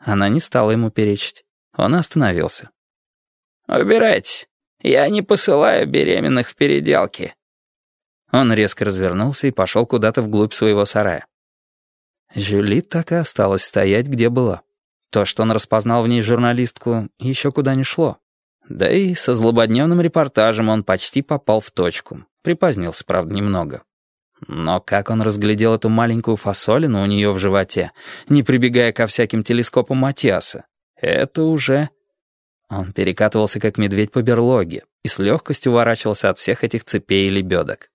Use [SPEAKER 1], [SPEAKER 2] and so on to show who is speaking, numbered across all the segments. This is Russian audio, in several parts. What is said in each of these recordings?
[SPEAKER 1] Она не стала ему перечить. Он остановился.
[SPEAKER 2] «Убирайтесь. Я не посылаю беременных в переделки».
[SPEAKER 1] Он резко развернулся и пошел куда-то вглубь своего сарая. Жюли так и осталась стоять, где была. То, что он распознал в ней журналистку, еще куда не шло. Да и со злободневным репортажем он почти попал в точку. Припозднился, правда, немного. Но как он разглядел эту маленькую фасолину у нее в животе, не прибегая ко всяким телескопам Матиаса, это уже... Он перекатывался, как медведь по берлоге, и с легкостью уворачивался от всех этих цепей и лебедок.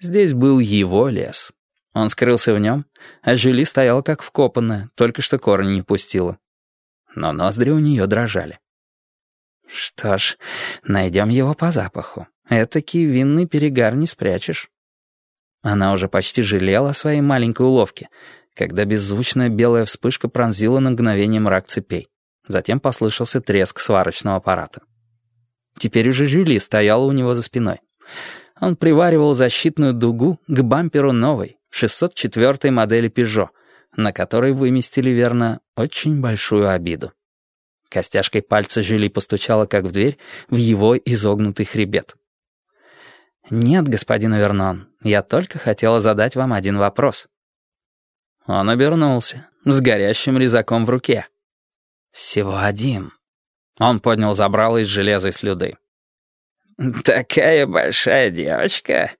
[SPEAKER 1] Здесь был его лес. Он скрылся в нем, а Жюли стояла как вкопанная, только что корни не пустила. Но ноздри у нее дрожали. Что ж, найдем его по запаху. Этакий винный перегар не спрячешь. Она уже почти жалела о своей маленькой уловке, когда беззвучная белая вспышка пронзила на мгновение мрак цепей. Затем послышался треск сварочного аппарата. Теперь уже Жюли стояла у него за спиной. Он приваривал защитную дугу к бамперу новой, 604-й модели Peugeot, на которой выместили, верно, очень большую обиду. Костяшкой пальца Жюли постучала, как в дверь, в его изогнутый хребет. «Нет, господин Вернон, я только хотела задать вам один вопрос». Он обернулся, с горящим резаком в руке. «Всего один». Он поднял забрало из железа и слюды.
[SPEAKER 2] «Такая большая девочка.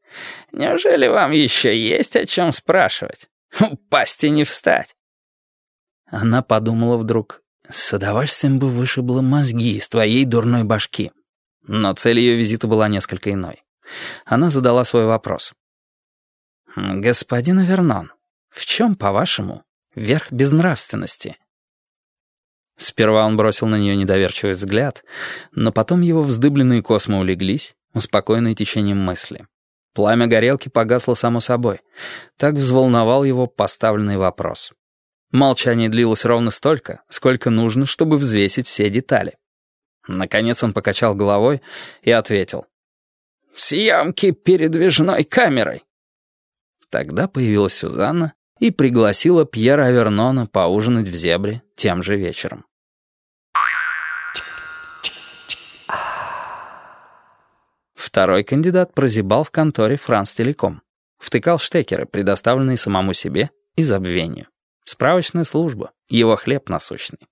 [SPEAKER 2] Неужели вам еще есть о чем спрашивать? Упасть и не встать».
[SPEAKER 1] Она подумала вдруг, с удовольствием бы вышибла мозги из твоей дурной башки. Но цель ее визита была несколько иной. Она задала свой вопрос. «Господин Авернон, в чем, по-вашему, верх безнравственности?» Сперва он бросил на нее недоверчивый взгляд, но потом его вздыбленные космы улеглись, успокоенные течением мысли. Пламя горелки погасло само собой. Так взволновал его поставленный вопрос. Молчание длилось ровно столько, сколько нужно, чтобы взвесить все детали. Наконец он покачал головой и ответил.
[SPEAKER 2] «Съемки передвижной камерой».
[SPEAKER 1] Тогда появилась Сюзанна и пригласила Пьера Авернона поужинать в Зебре тем же вечером. Второй кандидат прозябал в конторе «Франс Телеком». Втыкал штекеры, предоставленные самому себе и забвению. Справочная служба, его хлеб насущный.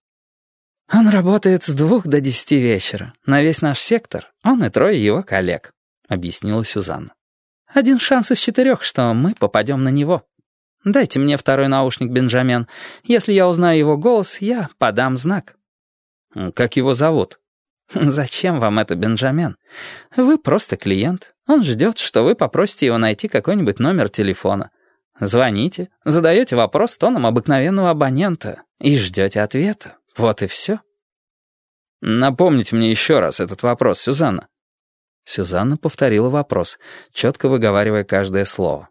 [SPEAKER 1] «Он работает с двух до десяти вечера. На весь наш сектор он и трое его коллег», — объяснила Сюзанна. «Один шанс из четырех, что мы попадем на него». Дайте мне второй наушник, Бенджамен. Если я узнаю его голос, я подам знак». «Как его зовут?» «Зачем вам это, Бенджамен? Вы просто клиент. Он ждет, что вы попросите его найти какой-нибудь номер телефона. Звоните, задаете вопрос тоном обыкновенного абонента и ждете ответа. Вот и все». «Напомните мне еще раз этот вопрос, Сюзанна». Сюзанна повторила вопрос, четко выговаривая каждое слово.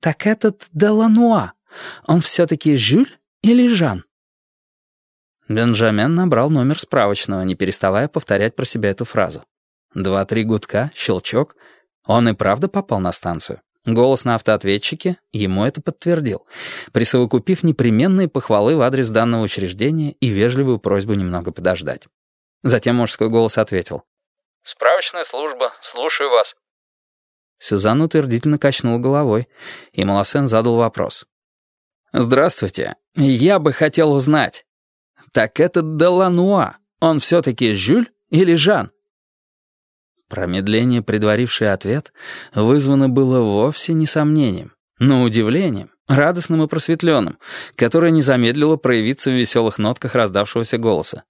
[SPEAKER 1] «Так этот Делануа, он все-таки Жюль или Жан?» Бенджамен набрал номер справочного, не переставая повторять про себя эту фразу. Два-три гудка, щелчок. Он и правда попал на станцию. Голос на автоответчике ему это подтвердил, присовокупив непременные похвалы в адрес данного учреждения и вежливую просьбу немного подождать. Затем мужской голос ответил.
[SPEAKER 3] «Справочная служба, слушаю вас».
[SPEAKER 1] Сюзанна утвердительно качнула головой, и Малосен задал вопрос. «Здравствуйте. Я бы хотел узнать. Так этот Делануа, он все-таки Жюль или Жан?» Промедление, предварившее ответ, вызвано было вовсе не сомнением, но удивлением, радостным и просветленным, которое не замедлило проявиться в веселых нотках раздавшегося голоса.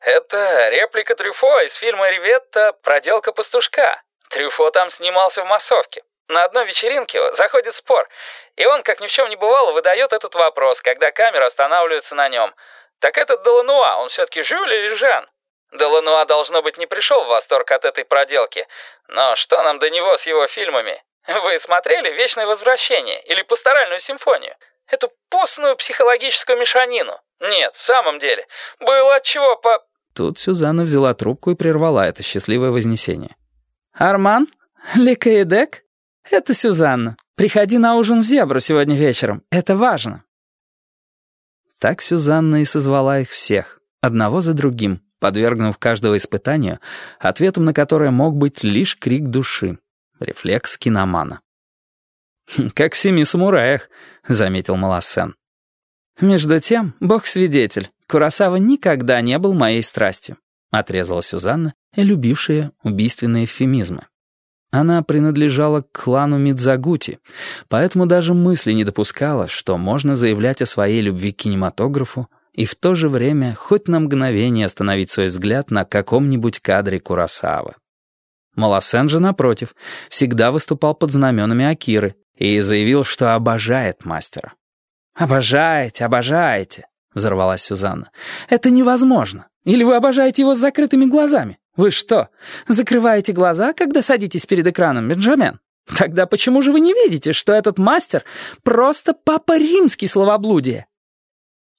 [SPEAKER 3] «Это реплика Трюфо из фильма «Риветта. Проделка пастушка». Трюфо там снимался в массовке. На одной вечеринке заходит спор, и он, как ни в чем не бывало, выдает этот вопрос, когда камера останавливается на нем. Так этот Делануа, он все-таки Жюль или Жан? Делануа, должно быть, не пришел в восторг от этой проделки. Но что нам до него с его фильмами? Вы смотрели «Вечное возвращение» или «Пасторальную симфонию»? Эту постную психологическую мешанину? Нет, в самом деле. Было от чего по...
[SPEAKER 1] Тут Сюзанна взяла трубку и прервала это счастливое вознесение.
[SPEAKER 4] «Арман? Ликаедек? Это Сюзанна. Приходи на ужин в Зебру сегодня вечером. Это важно».
[SPEAKER 1] Так Сюзанна и созвала их всех, одного за другим, подвергнув каждого испытанию, ответом на которое мог быть лишь крик души, рефлекс киномана. «Хм, «Как в «Семи самураях», — заметил Малассен.
[SPEAKER 4] «Между тем, бог-свидетель, Курасава никогда не был моей страстью», — отрезала Сюзанна, любившая убийственные эвфемизмы. Она принадлежала к клану Мидзагути, поэтому даже мысли не допускала, что можно заявлять о своей любви к кинематографу и в то же время хоть на мгновение остановить свой взгляд на каком-нибудь кадре Курасавы. Малосен же, напротив, всегда выступал под знаменами Акиры и заявил, что обожает мастера. «Обожаете, обожаете», — взорвалась Сюзанна. «Это невозможно. Или вы обожаете его с закрытыми глазами? Вы что, закрываете глаза, когда садитесь перед экраном, Бенджамен? Тогда почему же вы не видите, что этот мастер просто папа римский словоблудие?»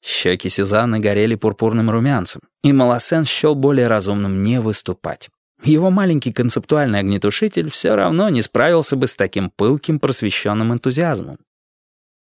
[SPEAKER 1] Щеки Сюзанны горели пурпурным румянцем, и Малосен счел более разумным не выступать. Его маленький концептуальный огнетушитель все равно не справился бы с таким пылким просвещенным энтузиазмом.